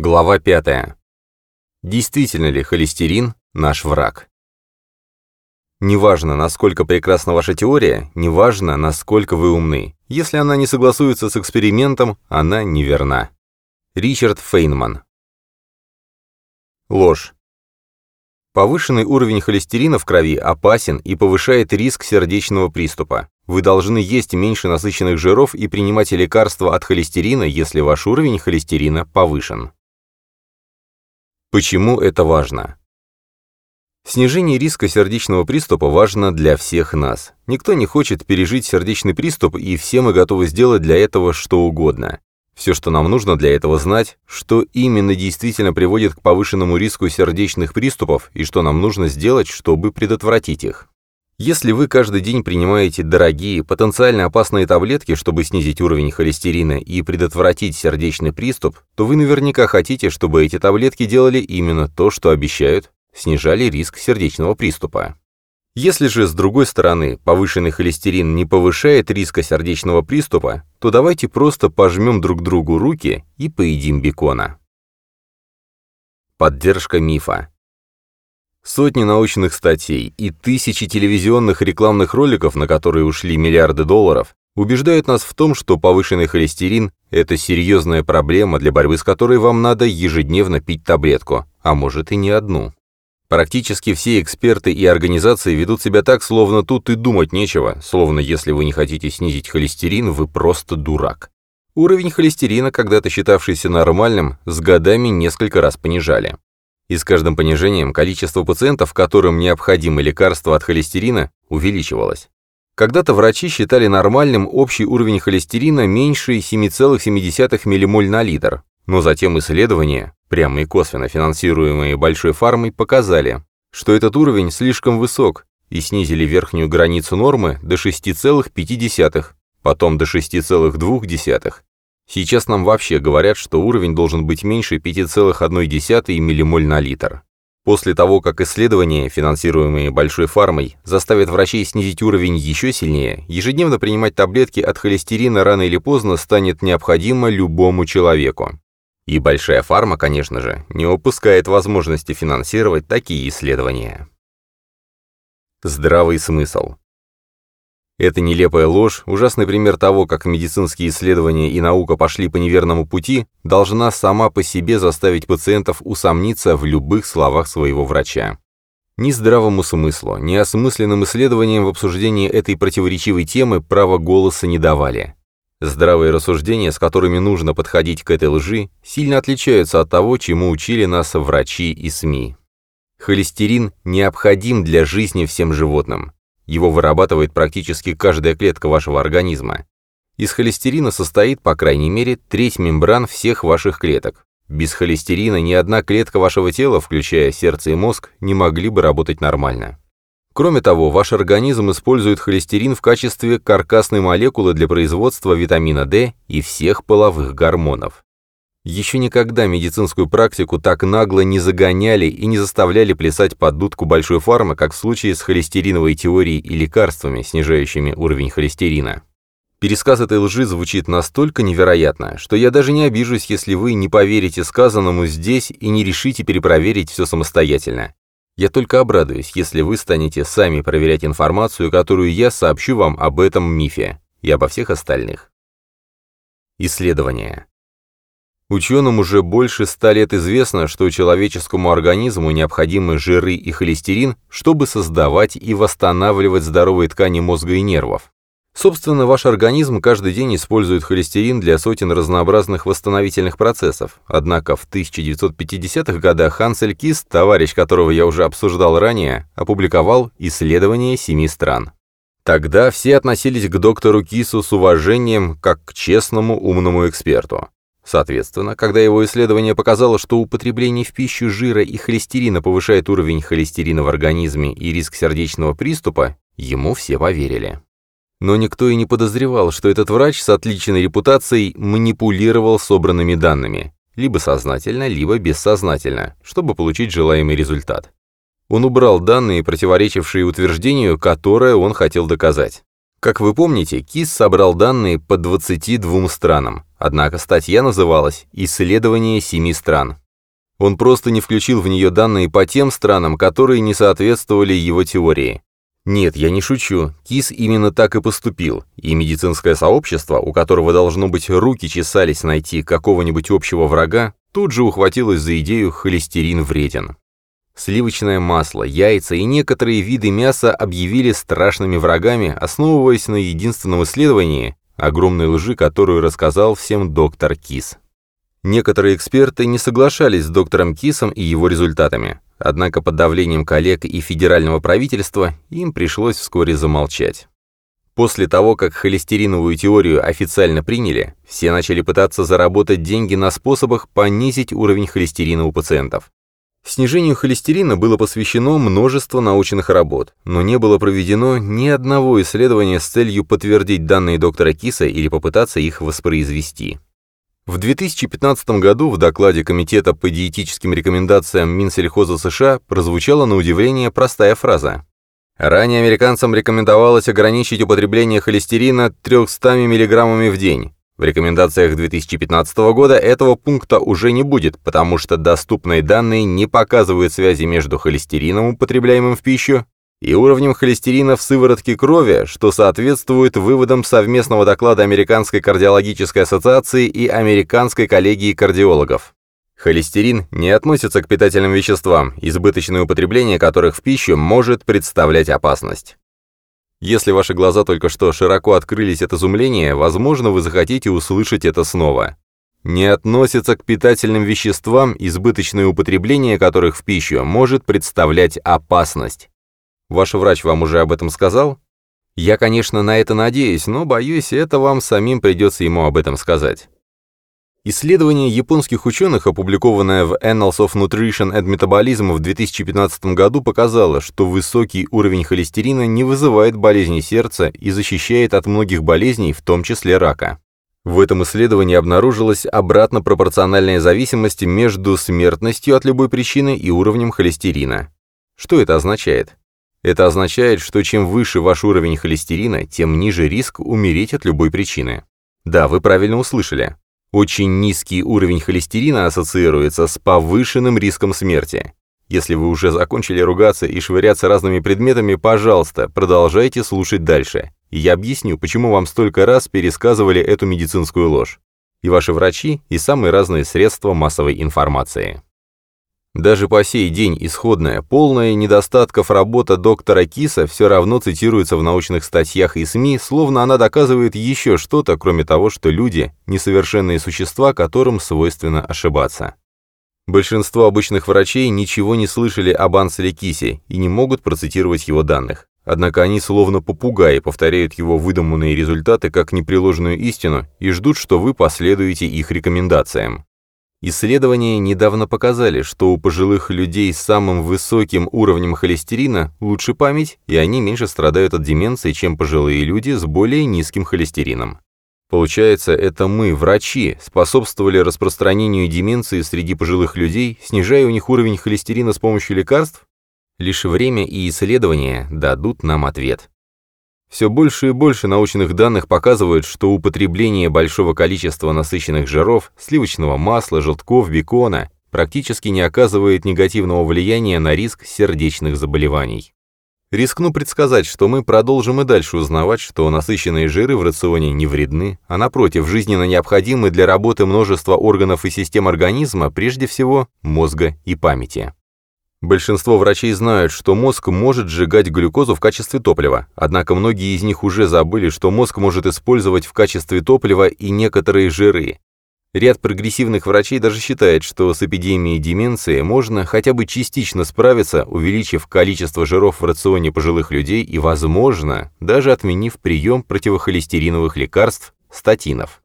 Глава 5. Действительно ли холестерин наш враг? Неважно, насколько прекрасна ваша теория, неважно, насколько вы умны. Если она не согласуется с экспериментом, она неверна. Ричард Фейнман. Ложь. Повышенный уровень холестерина в крови опасен и повышает риск сердечного приступа. Вы должны есть меньше насыщенных жиров и принимать лекарства от холестерина, если ваш уровень холестерина повышен. Почему это важно? Снижение риска сердечного приступа важно для всех нас. Никто не хочет пережить сердечный приступ, и все мы готовы сделать для этого что угодно. Все, что нам нужно для этого знать, что именно действительно приводит к повышенному риску сердечных приступов и что нам нужно сделать, чтобы предотвратить их. Если вы каждый день принимаете дорогие, потенциально опасные таблетки, чтобы снизить уровень холестерина и предотвратить сердечный приступ, то вы наверняка хотите, чтобы эти таблетки делали именно то, что обещают, снижали риск сердечного приступа. Если же, с другой стороны, повышенный холестерин не повышает риска сердечного приступа, то давайте просто пожмем друг другу руки и поедим бекона. Поддержка мифа. Сотни научных статей и тысячи телевизионных рекламных роликов, на которые ушли миллиарды долларов, убеждают нас в том, что повышенный холестерин – это серьезная проблема, для борьбы с которой вам надо ежедневно пить таблетку, а может и не одну. Практически все эксперты и организации ведут себя так, словно тут и думать нечего, словно если вы не хотите снизить холестерин, вы просто дурак. Уровень холестерина, когда-то считавшийся нормальным, с годами несколько раз понижали. И с каждым понижением количество пациентов, которым необходимы лекарства от холестерина, увеличивалось. Когда-то врачи считали нормальным общий уровень холестерина меньше 7,7 ммоль на литр, но затем исследования, прямо и косвенно финансируемые большой фармой, показали, что этот уровень слишком высок и снизили верхнюю границу нормы до 6,5, потом до 6,2. Сейчас нам вообще говорят, что уровень должен быть меньше 5,1 ммоль на литр. После того, как исследования, финансируемые большой фармой, заставят врачей снизить уровень еще сильнее, ежедневно принимать таблетки от холестерина рано или поздно станет необходимо любому человеку. И большая фарма, конечно же, не упускает возможности финансировать такие исследования. Здравый смысл. Эта нелепая ложь, ужасный пример того, как медицинские исследования и наука пошли по неверному пути, должна сама по себе заставить пациентов усомниться в любых словах своего врача. Ни здравому смыслу, ни осмысленным исследованиям в обсуждении этой противоречивой темы права голоса не давали. Здравые рассуждения, с которыми нужно подходить к этой лжи, сильно отличаются от того, чему учили нас врачи и СМИ. Холестерин необходим для жизни всем животным. Его вырабатывает практически каждая клетка вашего организма. Из холестерина состоит, по крайней мере, треть мембран всех ваших клеток. Без холестерина ни одна клетка вашего тела, включая сердце и мозг, не могли бы работать нормально. Кроме того, ваш организм использует холестерин в качестве каркасной молекулы для производства витамина D и всех половых гормонов. Еще никогда медицинскую практику так нагло не загоняли и не заставляли плясать под дудку большой фармы, как в случае с холестериновой теорией и лекарствами, снижающими уровень холестерина. Пересказ этой лжи звучит настолько невероятно, что я даже не обижусь, если вы не поверите сказанному здесь и не решите перепроверить все самостоятельно. Я только обрадуюсь, если вы станете сами проверять информацию, которую я сообщу вам об этом мифе и обо всех остальных. Исследования. Ученым уже больше ста лет известно, что человеческому организму необходимы жиры и холестерин, чтобы создавать и восстанавливать здоровые ткани мозга и нервов. Собственно, ваш организм каждый день использует холестерин для сотен разнообразных восстановительных процессов. Однако в 1950-х годах Хансель Кис, товарищ которого я уже обсуждал ранее, опубликовал исследование семи стран. Тогда все относились к доктору Кису с уважением, как к честному умному эксперту. Соответственно, когда его исследование показало, что употребление в пищу жира и холестерина повышает уровень холестерина в организме и риск сердечного приступа, ему все поверили. Но никто и не подозревал, что этот врач с отличной репутацией манипулировал собранными данными, либо сознательно, либо бессознательно, чтобы получить желаемый результат. Он убрал данные, противоречившие утверждению, которое он хотел доказать. Как вы помните, КИС собрал данные по 22 странам, однако статья называлась «Исследование семи стран». Он просто не включил в нее данные по тем странам, которые не соответствовали его теории. Нет, я не шучу, Кис именно так и поступил, и медицинское сообщество, у которого должно быть руки чесались найти какого-нибудь общего врага, тут же ухватилось за идею «холестерин вреден». Сливочное масло, яйца и некоторые виды мяса объявили страшными врагами, основываясь на единственном исследовании, огромной лжи, которую рассказал всем доктор Кис. Некоторые эксперты не соглашались с доктором Кисом и его результатами, однако под давлением коллег и федерального правительства им пришлось вскоре замолчать. После того, как холестериновую теорию официально приняли, все начали пытаться заработать деньги на способах понизить уровень холестерина у пациентов. Снижению холестерина было посвящено множество научных работ, но не было проведено ни одного исследования с целью подтвердить данные доктора Киса или попытаться их воспроизвести. В 2015 году в докладе Комитета по диетическим рекомендациям Минсельхоза США прозвучала на удивление простая фраза. Ранее американцам рекомендовалось ограничить употребление холестерина 300 мг в день. В рекомендациях 2015 года этого пункта уже не будет, потому что доступные данные не показывают связи между холестерином, употребляемым в пищу, и уровнем холестерина в сыворотке крови, что соответствует выводам совместного доклада Американской кардиологической ассоциации и Американской коллегии кардиологов. Холестерин не относится к питательным веществам, избыточное употребление которых в пищу может представлять опасность. Если ваши глаза только что широко открылись от изумления, возможно, вы захотите услышать это снова. Не относится к питательным веществам, избыточное употребление которых в пищу может представлять опасность. Ваш врач вам уже об этом сказал? Я, конечно, на это надеюсь, но, боюсь, это вам самим придется ему об этом сказать. Исследование японских ученых, опубликованное в Annals of Nutrition and Metabolism в 2015 году, показало, что высокий уровень холестерина не вызывает болезни сердца и защищает от многих болезней, в том числе рака. В этом исследовании обнаружилась обратно пропорциональная зависимость между смертностью от любой причины и уровнем холестерина. Что это означает? Это означает, что чем выше ваш уровень холестерина, тем ниже риск умереть от любой причины. Да, вы правильно услышали. Очень низкий уровень холестерина ассоциируется с повышенным риском смерти. Если вы уже закончили ругаться и швыряться разными предметами, пожалуйста, продолжайте слушать дальше. И я объясню, почему вам столько раз пересказывали эту медицинскую ложь. И ваши врачи, и самые разные средства массовой информации. Даже по сей день исходная, полная недостатков работа доктора Киса все равно цитируется в научных статьях и СМИ, словно она доказывает еще что-то, кроме того, что люди – несовершенные существа, которым свойственно ошибаться. Большинство обычных врачей ничего не слышали об Анселе Кисе и не могут процитировать его данных. Однако они словно попугаи повторяют его выдуманные результаты как непреложную истину и ждут, что вы последуете их рекомендациям. Исследования недавно показали, что у пожилых людей с самым высоким уровнем холестерина лучше память, и они меньше страдают от деменции, чем пожилые люди с более низким холестерином. Получается, это мы, врачи, способствовали распространению деменции среди пожилых людей, снижая у них уровень холестерина с помощью лекарств? Лишь время и исследования дадут нам ответ. Все больше и больше научных данных показывают, что употребление большого количества насыщенных жиров, сливочного масла, желтков, бекона практически не оказывает негативного влияния на риск сердечных заболеваний. Рискну предсказать, что мы продолжим и дальше узнавать, что насыщенные жиры в рационе не вредны, а напротив, жизненно необходимы для работы множества органов и систем организма, прежде всего мозга и памяти. Большинство врачей знают, что мозг может сжигать глюкозу в качестве топлива, однако многие из них уже забыли, что мозг может использовать в качестве топлива и некоторые жиры. Ряд прогрессивных врачей даже считает, что с эпидемией деменции можно хотя бы частично справиться, увеличив количество жиров в рационе пожилых людей и, возможно, даже отменив прием противохолестериновых лекарств, статинов.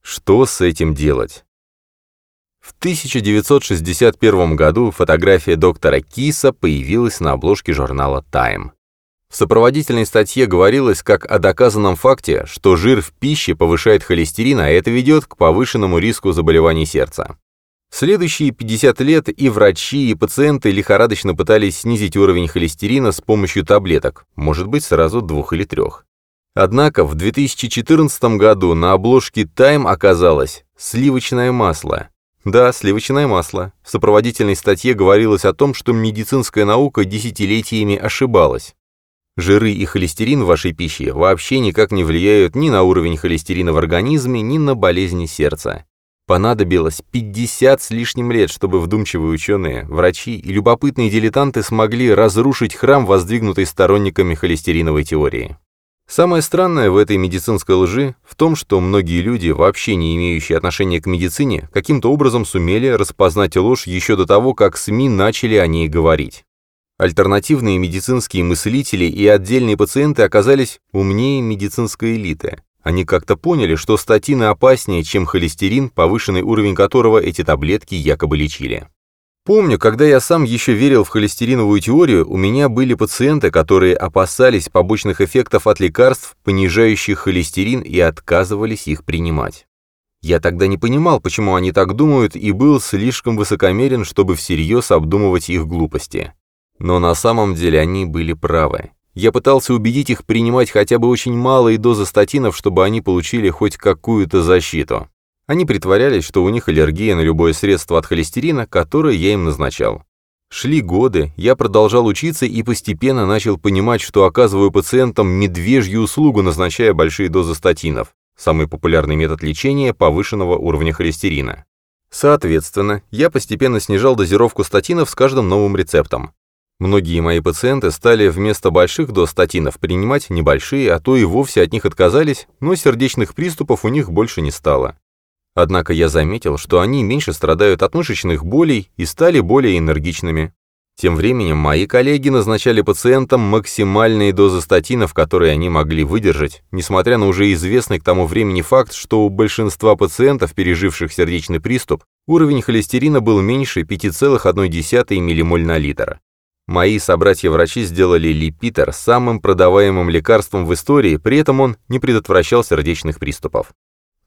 Что с этим делать? В 1961 году фотография доктора Киса появилась на обложке журнала Time. В сопроводительной статье говорилось как о доказанном факте, что жир в пище повышает холестерин, а это ведет к повышенному риску заболеваний сердца. В следующие 50 лет и врачи, и пациенты лихорадочно пытались снизить уровень холестерина с помощью таблеток, может быть, сразу двух или трех. Однако в 2014 году на обложке Time оказалось сливочное масло. Да, сливочное масло. В сопроводительной статье говорилось о том, что медицинская наука десятилетиями ошибалась. Жиры и холестерин в вашей пище вообще никак не влияют ни на уровень холестерина в организме, ни на болезни сердца. Понадобилось 50 с лишним лет, чтобы вдумчивые ученые, врачи и любопытные дилетанты смогли разрушить храм, воздвигнутый сторонниками холестериновой теории. Самое странное в этой медицинской лжи в том, что многие люди, вообще не имеющие отношения к медицине, каким-то образом сумели распознать ложь еще до того, как СМИ начали о ней говорить. Альтернативные медицинские мыслители и отдельные пациенты оказались умнее медицинской элиты. Они как-то поняли, что статины опаснее, чем холестерин, повышенный уровень которого эти таблетки якобы лечили. Помню, когда я сам еще верил в холестериновую теорию, у меня были пациенты, которые опасались побочных эффектов от лекарств, понижающих холестерин, и отказывались их принимать. Я тогда не понимал, почему они так думают, и был слишком высокомерен, чтобы всерьез обдумывать их глупости. Но на самом деле они были правы. Я пытался убедить их принимать хотя бы очень малые дозы статинов, чтобы они получили хоть какую-то защиту. Они притворялись, что у них аллергия на любое средство от холестерина, которое я им назначал. Шли годы, я продолжал учиться и постепенно начал понимать, что оказываю пациентам медвежью услугу, назначая большие дозы статинов, самый популярный метод лечения повышенного уровня холестерина. Соответственно, я постепенно снижал дозировку статинов с каждым новым рецептом. Многие мои пациенты стали вместо больших доз статинов принимать небольшие, а то и вовсе от них отказались, но сердечных приступов у них больше не стало. Однако я заметил, что они меньше страдают от мышечных болей и стали более энергичными. Тем временем мои коллеги назначали пациентам максимальные дозы статинов, которые они могли выдержать, несмотря на уже известный к тому времени факт, что у большинства пациентов, переживших сердечный приступ, уровень холестерина был меньше 5,1 ммоль на литр. Мои собратья-врачи сделали липитер самым продаваемым лекарством в истории, при этом он не предотвращал сердечных приступов.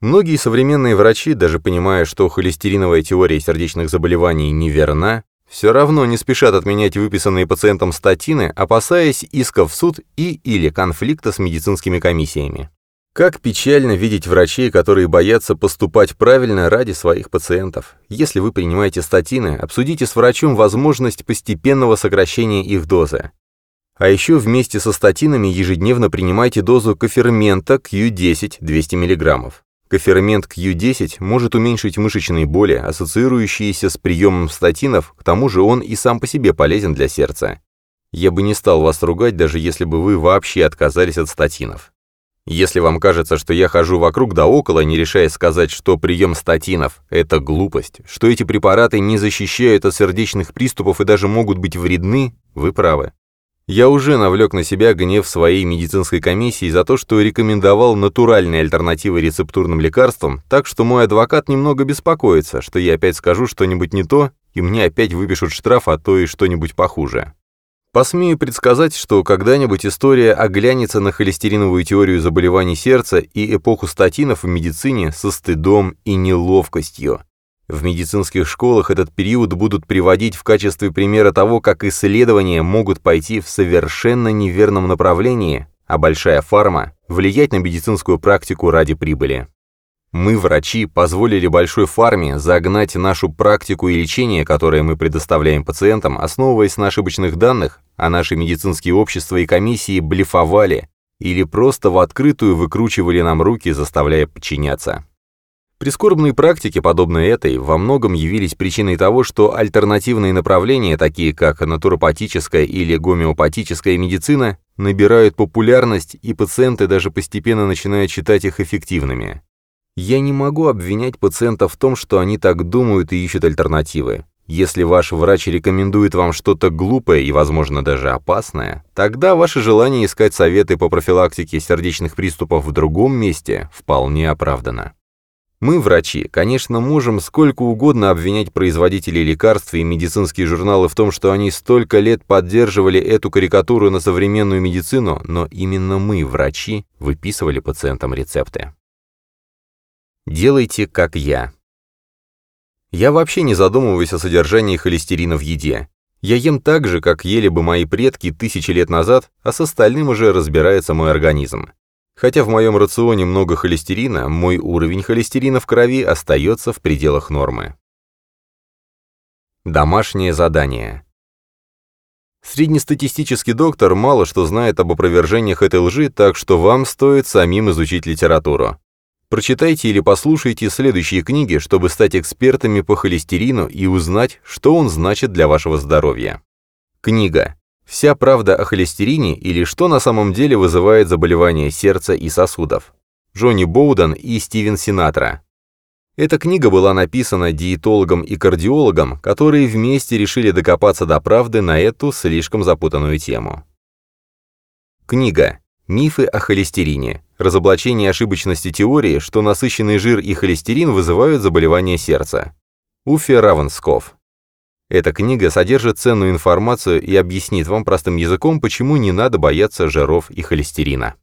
Многие современные врачи, даже понимая, что холестериновая теория сердечных заболеваний неверна, все равно не спешат отменять выписанные пациентам статины, опасаясь исков в суд и или конфликта с медицинскими комиссиями. Как печально видеть врачей, которые боятся поступать правильно ради своих пациентов. Если вы принимаете статины, обсудите с врачом возможность постепенного сокращения их дозы. А еще вместе со статинами ежедневно принимайте дозу кофермента Q10 200 мг. Кофермент Q10 может уменьшить мышечные боли, ассоциирующиеся с приемом статинов, к тому же он и сам по себе полезен для сердца. Я бы не стал вас ругать, даже если бы вы вообще отказались от статинов. Если вам кажется, что я хожу вокруг да около, не решая сказать, что прием статинов – это глупость, что эти препараты не защищают от сердечных приступов и даже могут быть вредны, вы правы. Я уже навлек на себя гнев своей медицинской комиссии за то, что рекомендовал натуральные альтернативы рецептурным лекарствам, так что мой адвокат немного беспокоится, что я опять скажу что-нибудь не то, и мне опять выпишут штраф, а то и что-нибудь похуже. Посмею предсказать, что когда-нибудь история оглянется на холестериновую теорию заболеваний сердца и эпоху статинов в медицине со стыдом и неловкостью. В медицинских школах этот период будут приводить в качестве примера того, как исследования могут пойти в совершенно неверном направлении, а большая фарма – влиять на медицинскую практику ради прибыли. Мы, врачи, позволили большой фарме загнать нашу практику и лечение, которое мы предоставляем пациентам, основываясь на ошибочных данных, а наши медицинские общества и комиссии блефовали или просто в открытую выкручивали нам руки, заставляя подчиняться. Прискорбные практики, подобные этой, во многом явились причиной того, что альтернативные направления, такие как натуропатическая или гомеопатическая медицина, набирают популярность, и пациенты даже постепенно начинают считать их эффективными. Я не могу обвинять пациентов в том, что они так думают и ищут альтернативы. Если ваш врач рекомендует вам что-то глупое и, возможно, даже опасное, тогда ваше желание искать советы по профилактике сердечных приступов в другом месте вполне оправдано. Мы, врачи, конечно, можем сколько угодно обвинять производителей лекарств и медицинские журналы в том, что они столько лет поддерживали эту карикатуру на современную медицину, но именно мы, врачи, выписывали пациентам рецепты. Делайте, как я. Я вообще не задумываюсь о содержании холестерина в еде. Я ем так же, как ели бы мои предки тысячи лет назад, а с остальным уже разбирается мой организм. Хотя в моем рационе много холестерина, мой уровень холестерина в крови остается в пределах нормы. Домашнее задание. Среднестатистический доктор мало что знает об опровержениях этой лжи, так что вам стоит самим изучить литературу. Прочитайте или послушайте следующие книги, чтобы стать экспертами по холестерину и узнать, что он значит для вашего здоровья. Книга «Вся правда о холестерине» или «Что на самом деле вызывает заболевания сердца и сосудов». Джонни Боуден и Стивен Синатра. Эта книга была написана диетологом и кардиологом, которые вместе решили докопаться до правды на эту слишком запутанную тему. Книга «Мифы о холестерине. Разоблачение ошибочности теории, что насыщенный жир и холестерин вызывают заболевания сердца». Уфе Равенсков. Эта книга содержит ценную информацию и объяснит вам простым языком, почему не надо бояться жиров и холестерина.